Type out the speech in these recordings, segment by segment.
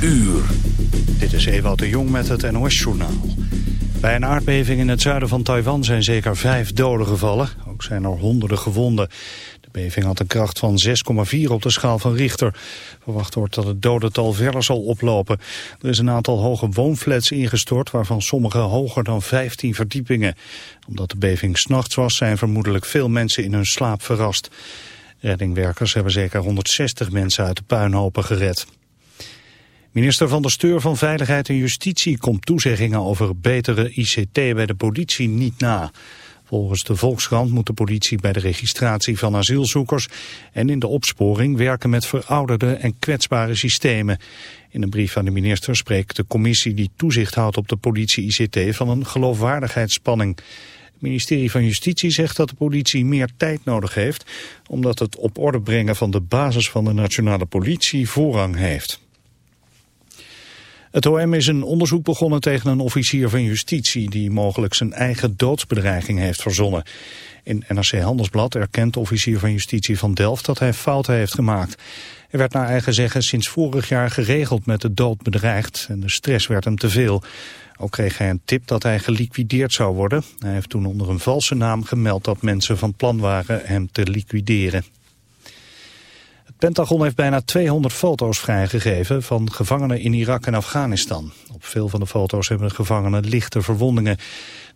uur. Dit is Ewout de Jong met het NOS-journaal. Bij een aardbeving in het zuiden van Taiwan zijn zeker vijf doden gevallen. Ook zijn er honderden gewonden. De beving had een kracht van 6,4 op de schaal van Richter. Verwacht wordt dat het dodental verder zal oplopen. Er is een aantal hoge woonflats ingestort... waarvan sommige hoger dan 15 verdiepingen. Omdat de beving s'nachts was... zijn vermoedelijk veel mensen in hun slaap verrast. Reddingwerkers hebben zeker 160 mensen uit de puinhopen gered. Minister van der Steur van Veiligheid en Justitie komt toezeggingen over betere ICT bij de politie niet na. Volgens de Volkskrant moet de politie bij de registratie van asielzoekers en in de opsporing werken met verouderde en kwetsbare systemen. In een brief aan de minister spreekt de commissie die toezicht houdt op de politie-ICT van een geloofwaardigheidsspanning. Het ministerie van Justitie zegt dat de politie meer tijd nodig heeft... omdat het op orde brengen van de basis van de nationale politie voorrang heeft. Het OM is een onderzoek begonnen tegen een officier van justitie... die mogelijk zijn eigen doodsbedreiging heeft verzonnen. In NRC Handelsblad erkent de officier van justitie van Delft dat hij fouten heeft gemaakt. Er werd naar eigen zeggen sinds vorig jaar geregeld met de dood bedreigd... en de stress werd hem te veel. Ook kreeg hij een tip dat hij geliquideerd zou worden. Hij heeft toen onder een valse naam gemeld dat mensen van plan waren hem te liquideren. Pentagon heeft bijna 200 foto's vrijgegeven van gevangenen in Irak en Afghanistan. Op veel van de foto's hebben de gevangenen lichte verwondingen.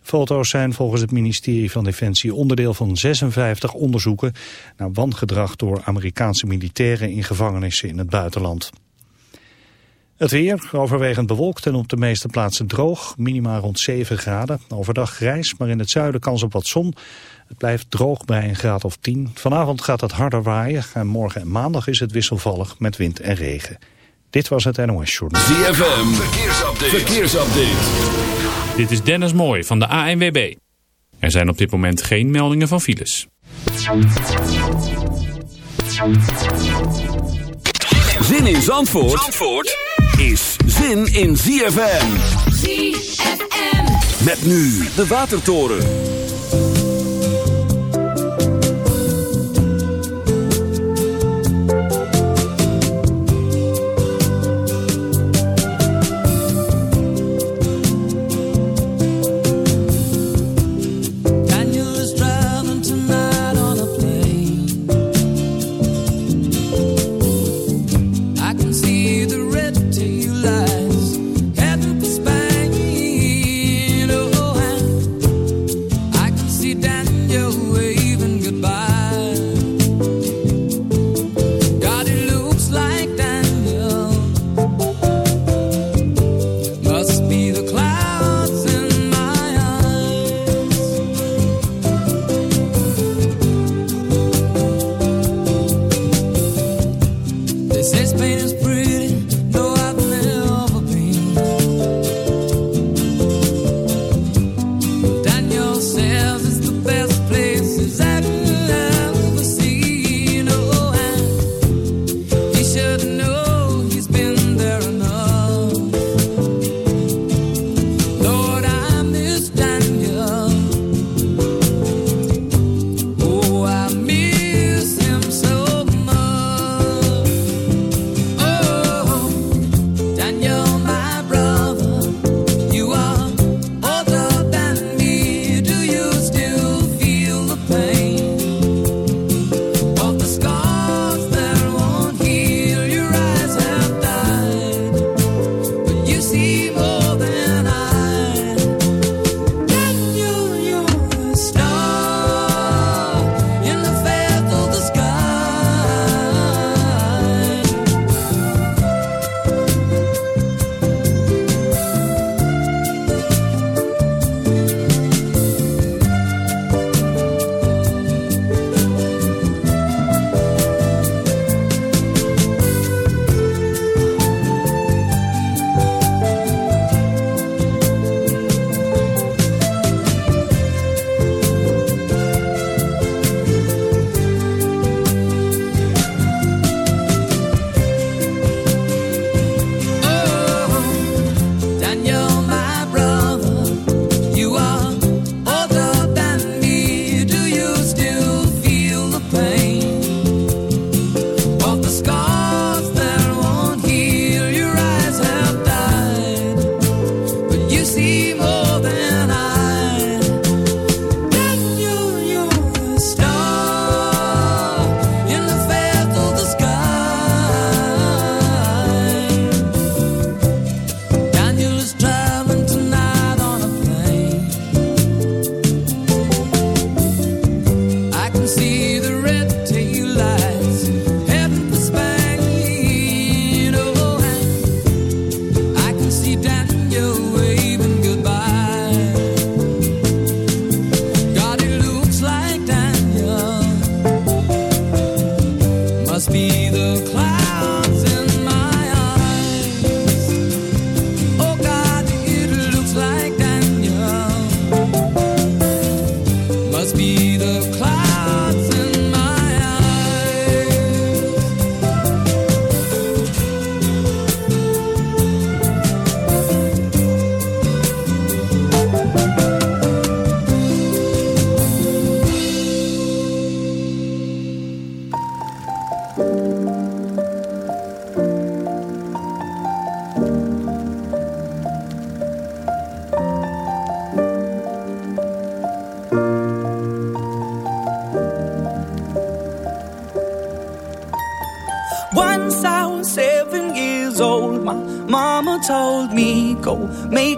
Foto's zijn volgens het ministerie van Defensie onderdeel van 56 onderzoeken naar wangedrag door Amerikaanse militairen in gevangenissen in het buitenland. Het weer, overwegend bewolkt en op de meeste plaatsen droog. Minima rond 7 graden. Overdag grijs, maar in het zuiden kans op wat zon. Het blijft droog bij een graad of 10. Vanavond gaat het harder waaien. En morgen en maandag is het wisselvallig met wind en regen. Dit was het NOS Journal. ZFM, verkeersupdate. verkeersupdate. Dit is Dennis Mooij van de ANWB. Er zijn op dit moment geen meldingen van files. Zin in Zandvoort? Zandvoort? is zin in ZFM. ZFM. Met nu de Watertoren.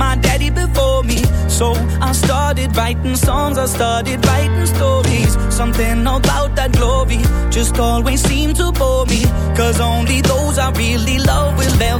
my daddy before me. So I started writing songs, I started writing stories. Something about that glory just always seemed to bore me. Cause only those I really love will ever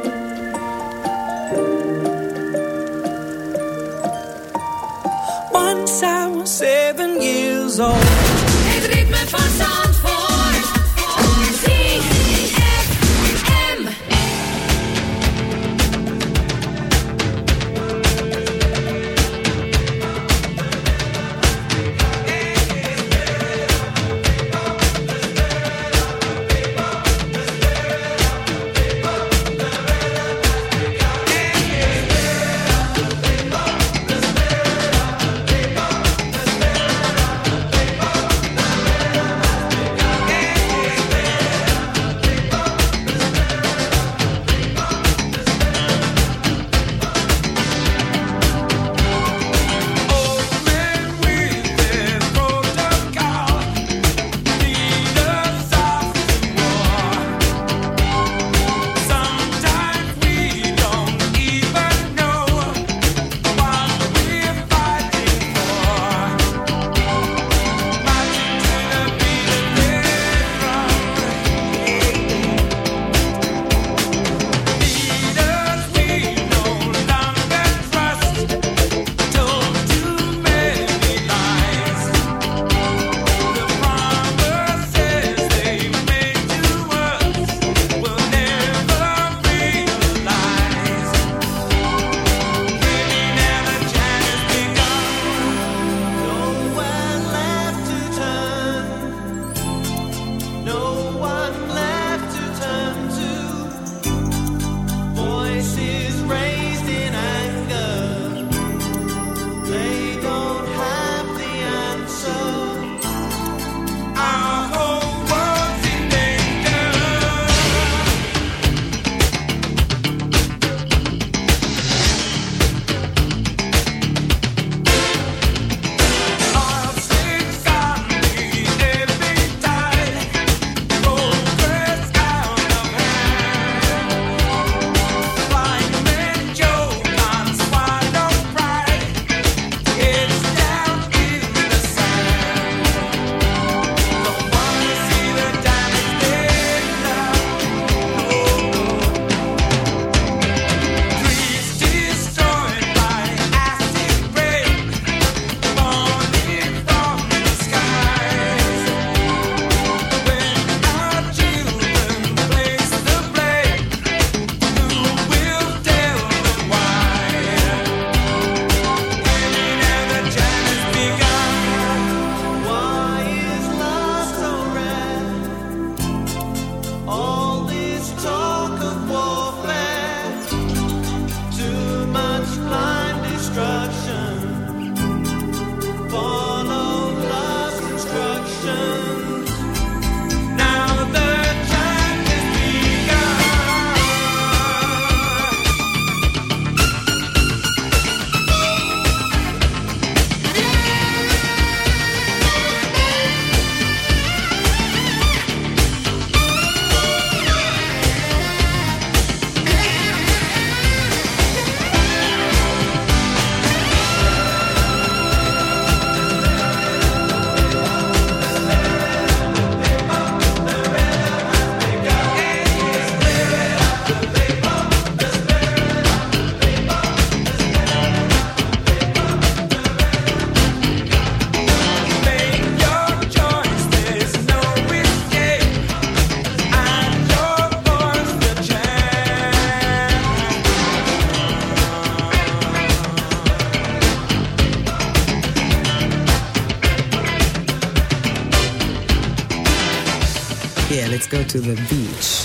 To the beach.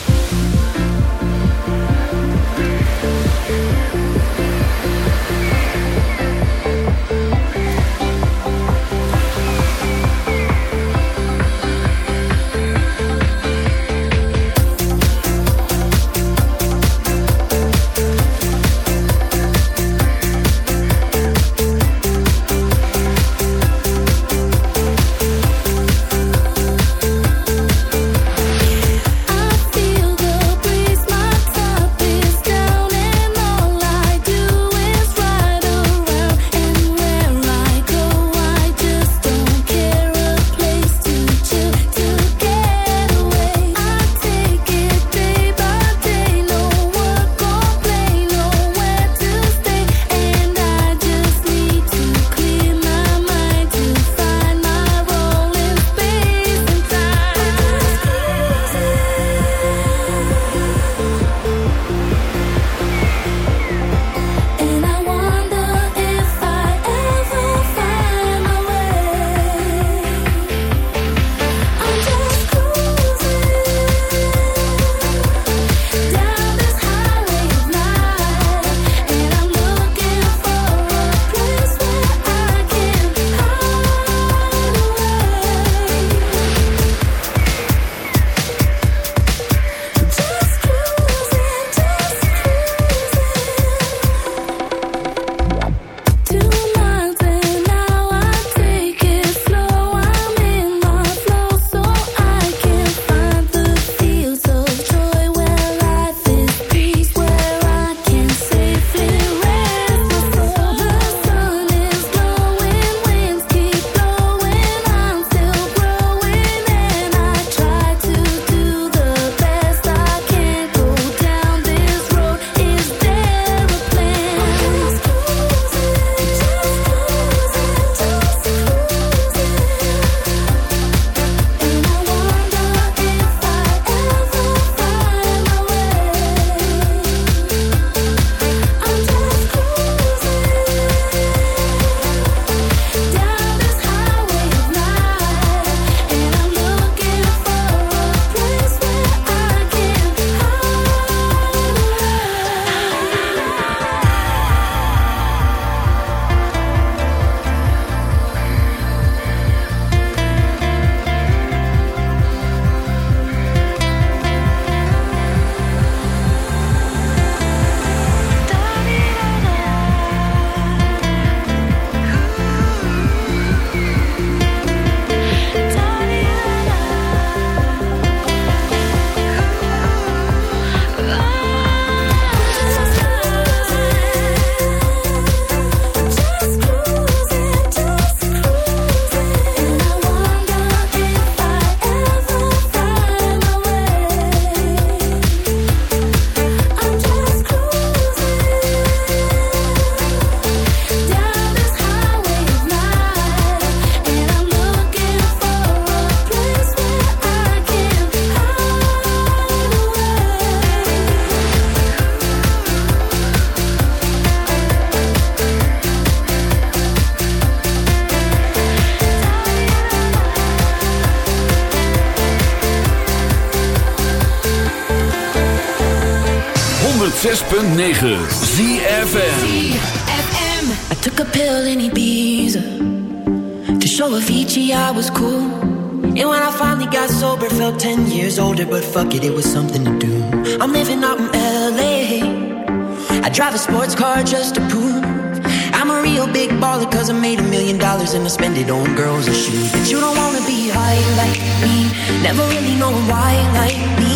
ZFM. I took a pill in Ibiza to show Avicii I was cool. And when I finally got sober, felt 10 years older, but fuck it, it was something to do. I'm living out in LA. I drive a sports car just to prove I'm a real big baller, cause I made a million dollars and I spend it on girls and shoes. But you don't wanna be high like me, never really knowing why like me.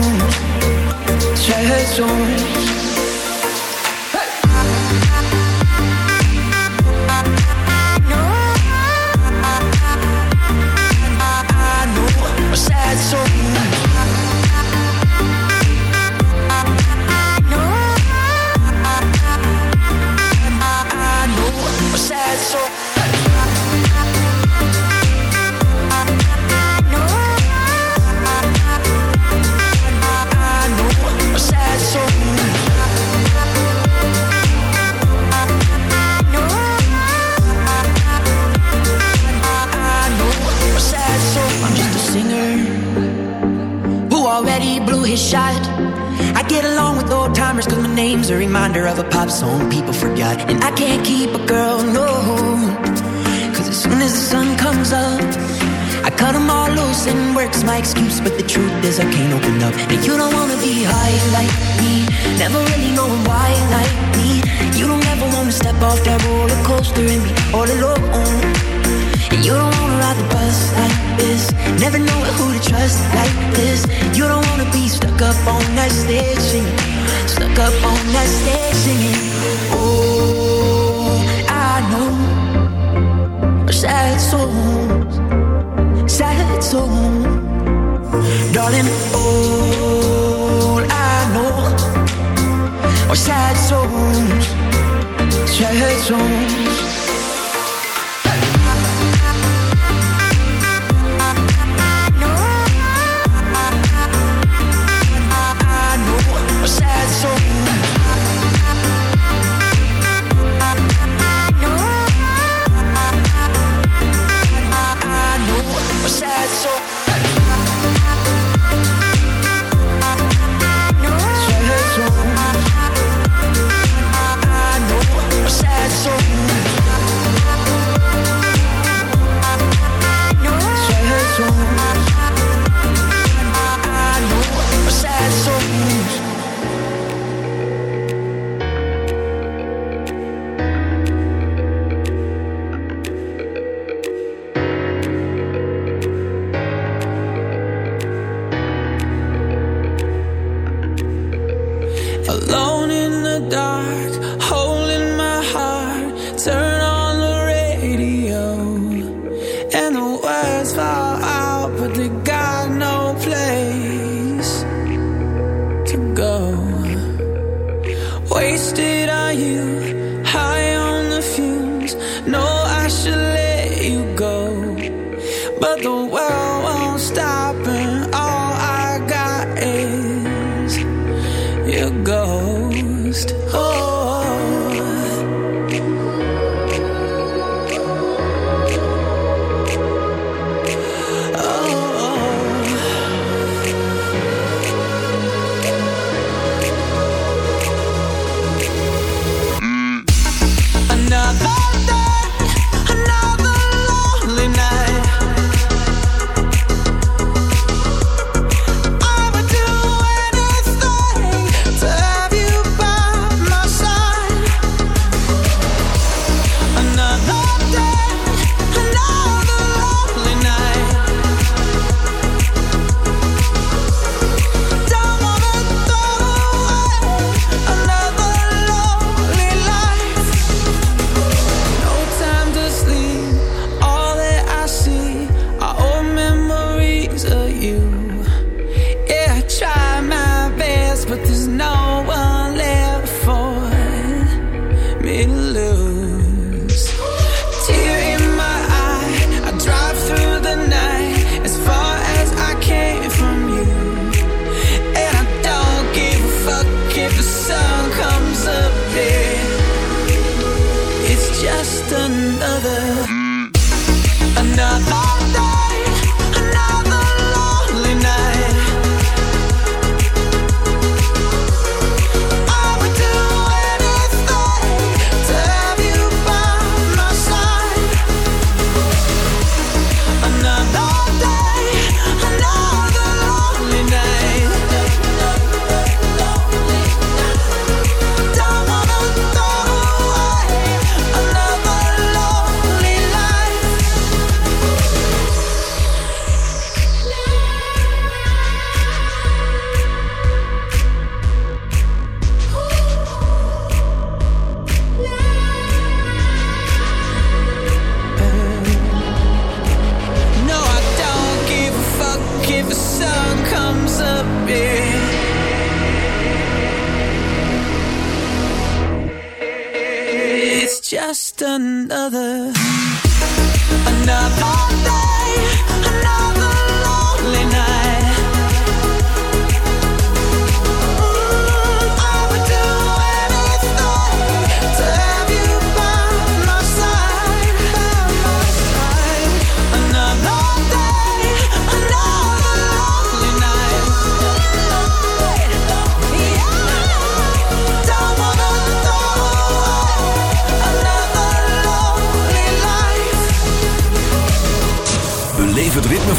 sad souls. Never really knowing why you like me. You don't ever wanna step off that roller coaster and be all alone. And you don't wanna ride the bus like this. Never know who to trust like this. You don't wanna be stuck up on that stage singing. Stuck up on that stage singing. 中。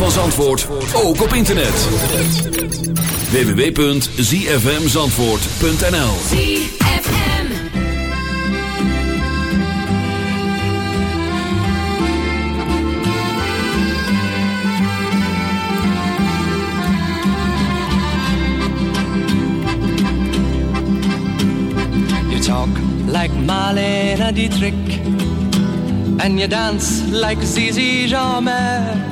Van Zandvoort ook op internet. www.zfmzandvoort.nl ZFM. You talk like Marlene Dietrich, and you dance like Zizi Jeanmaire.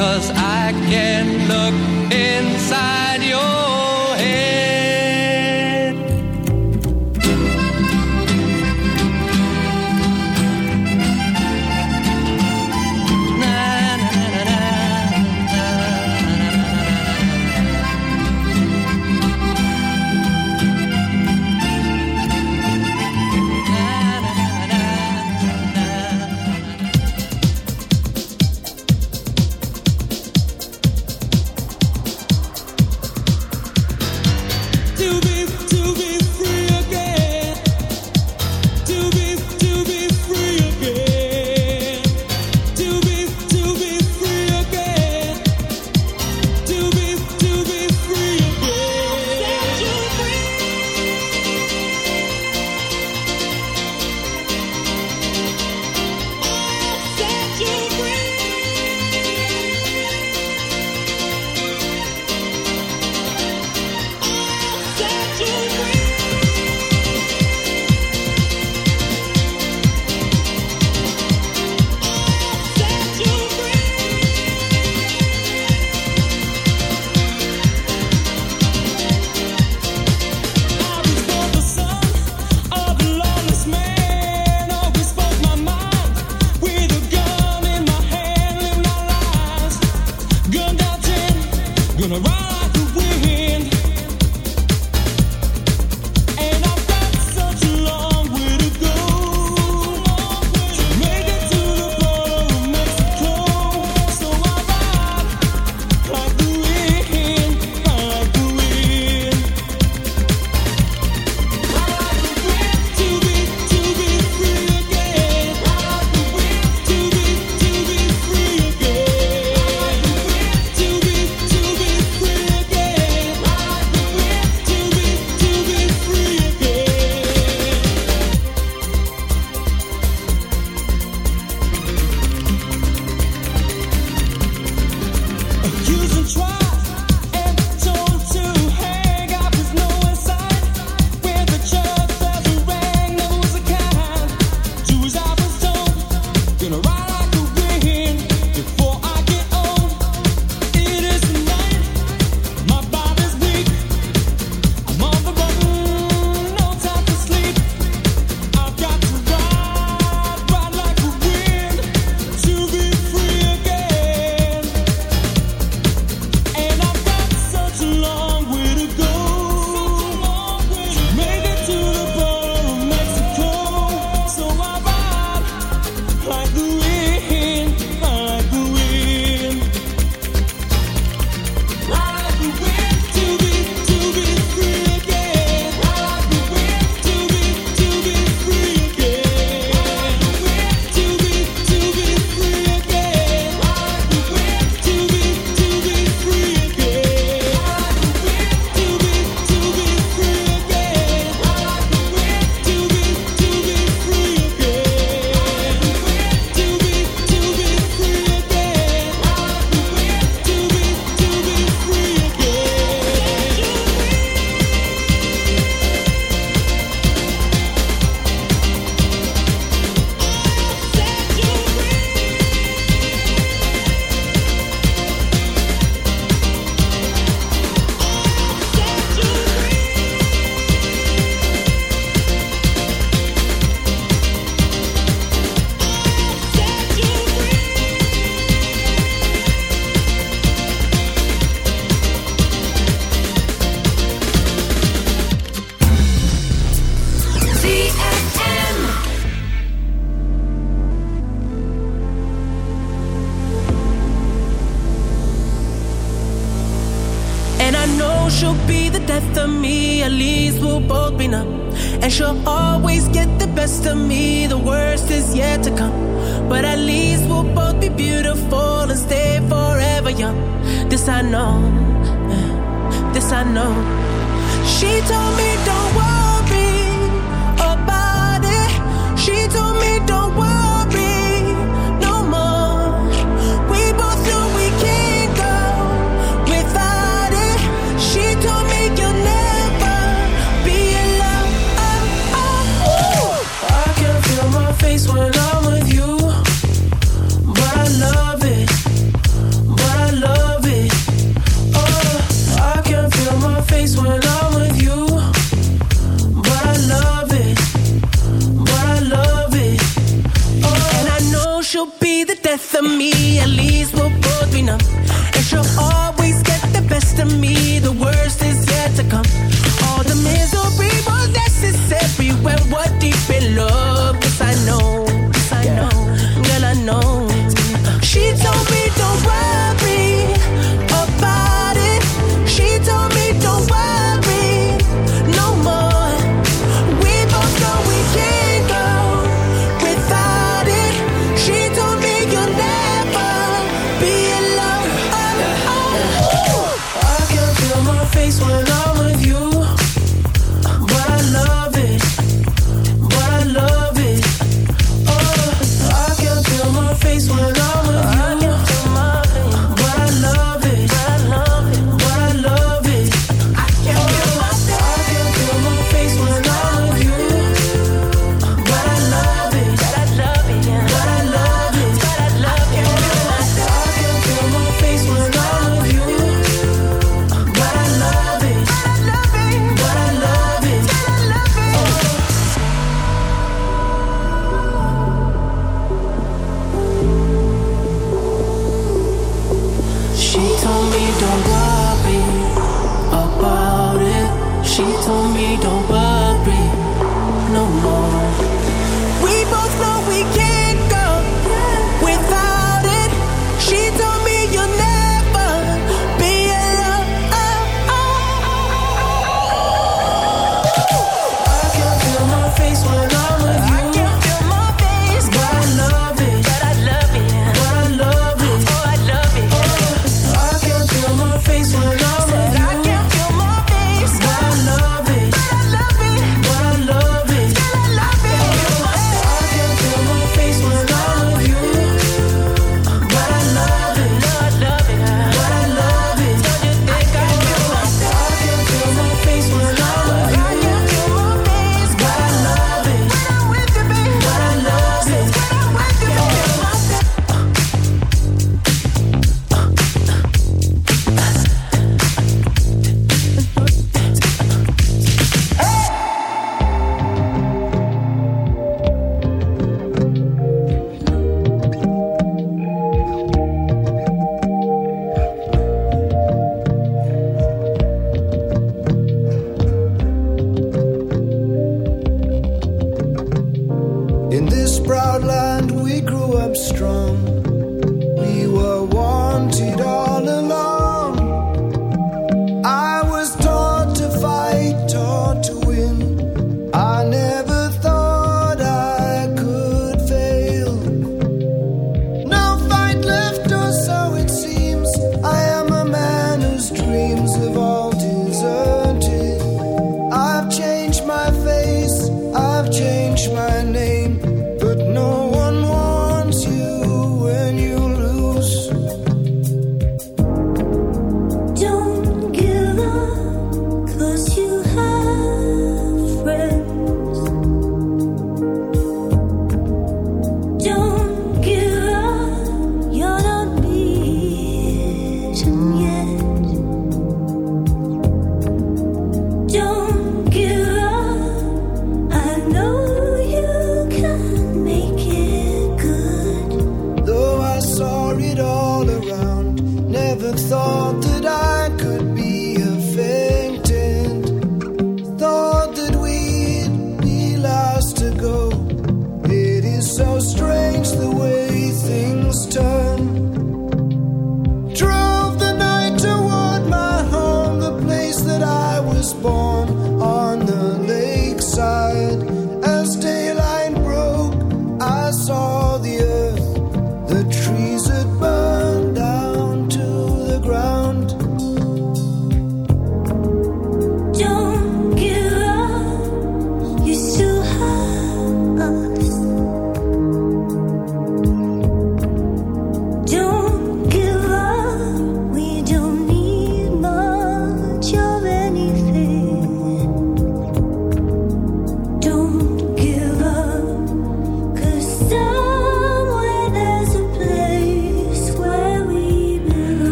cause I can look inside your head.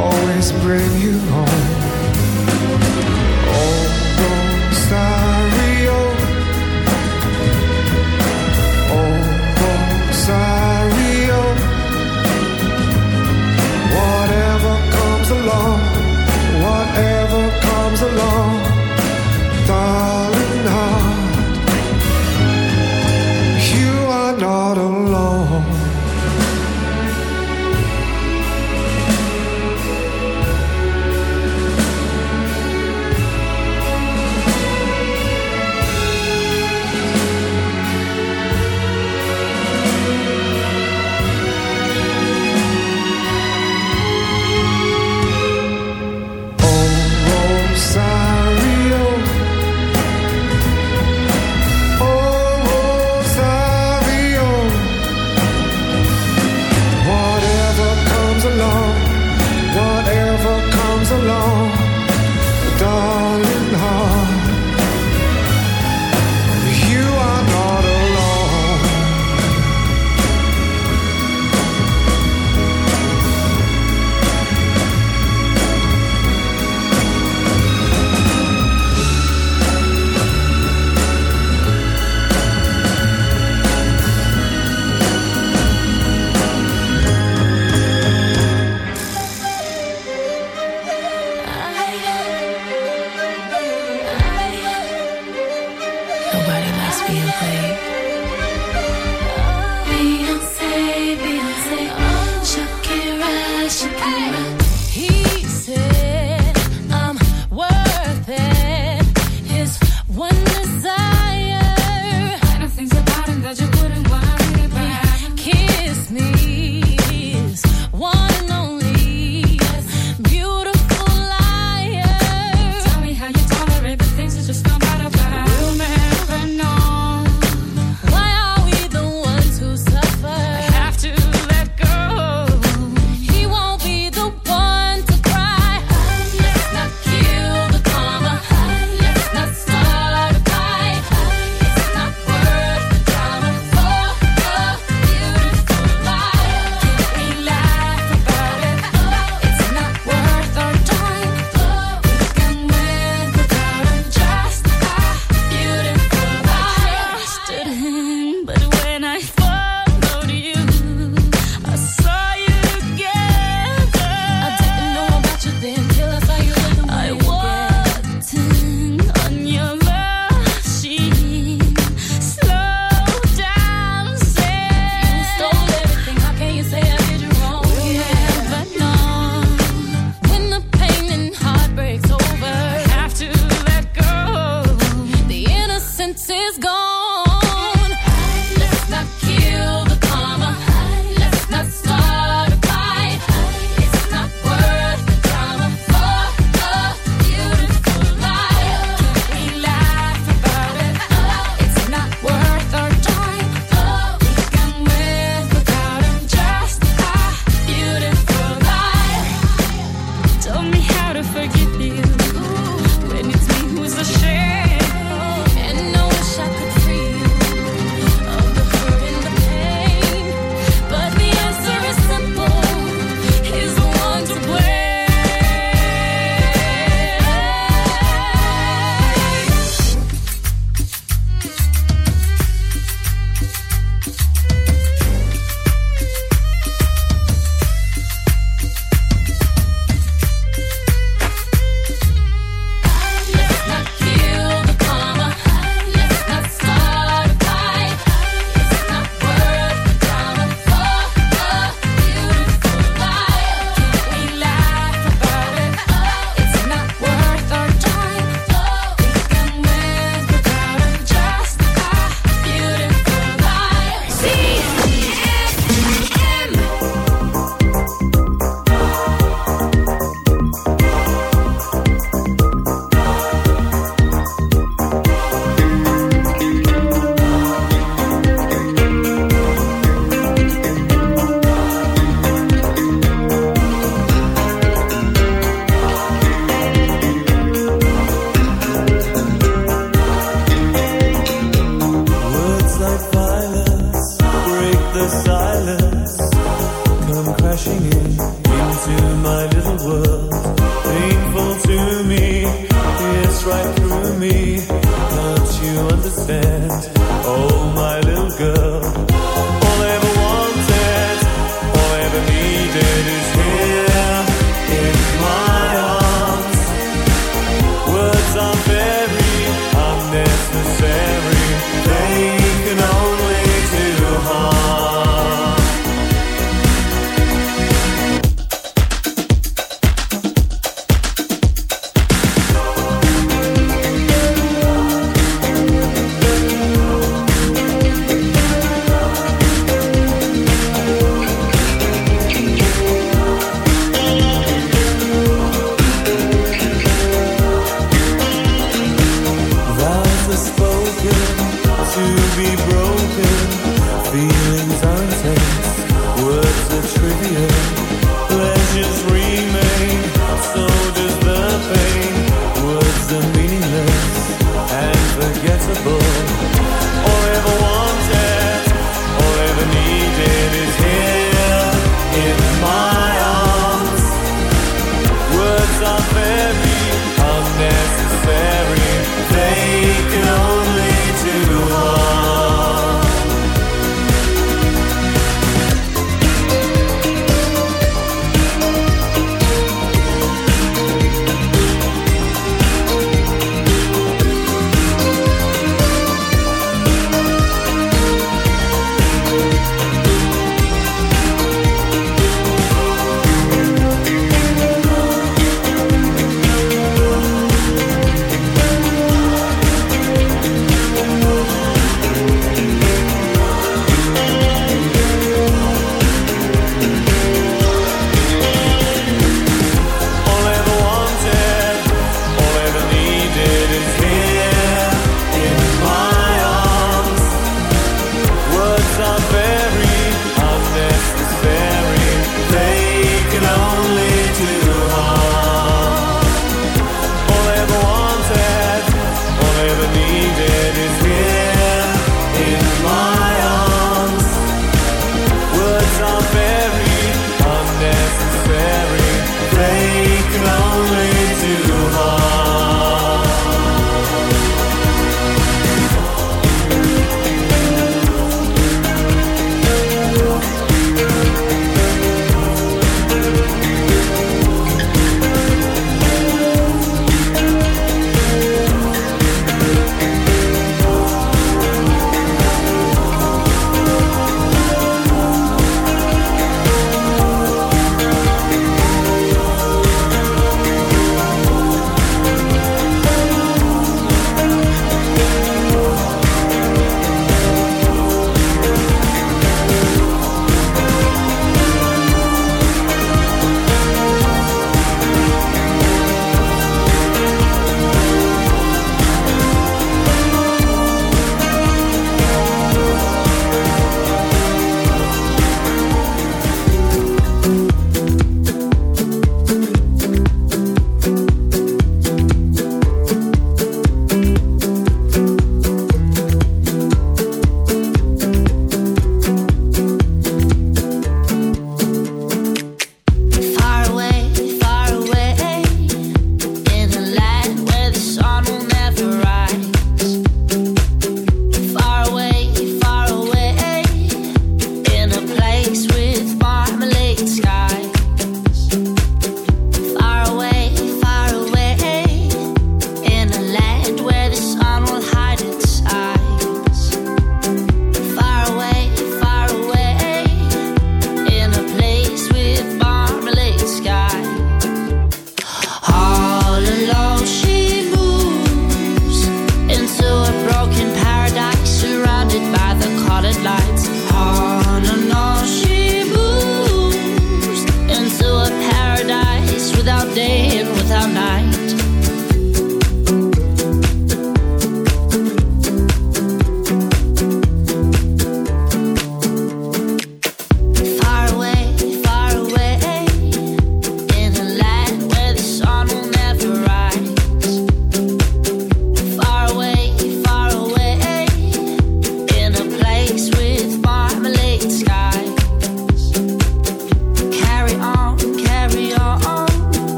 always bring you home. Oh, oh, whatever comes along, whatever comes along.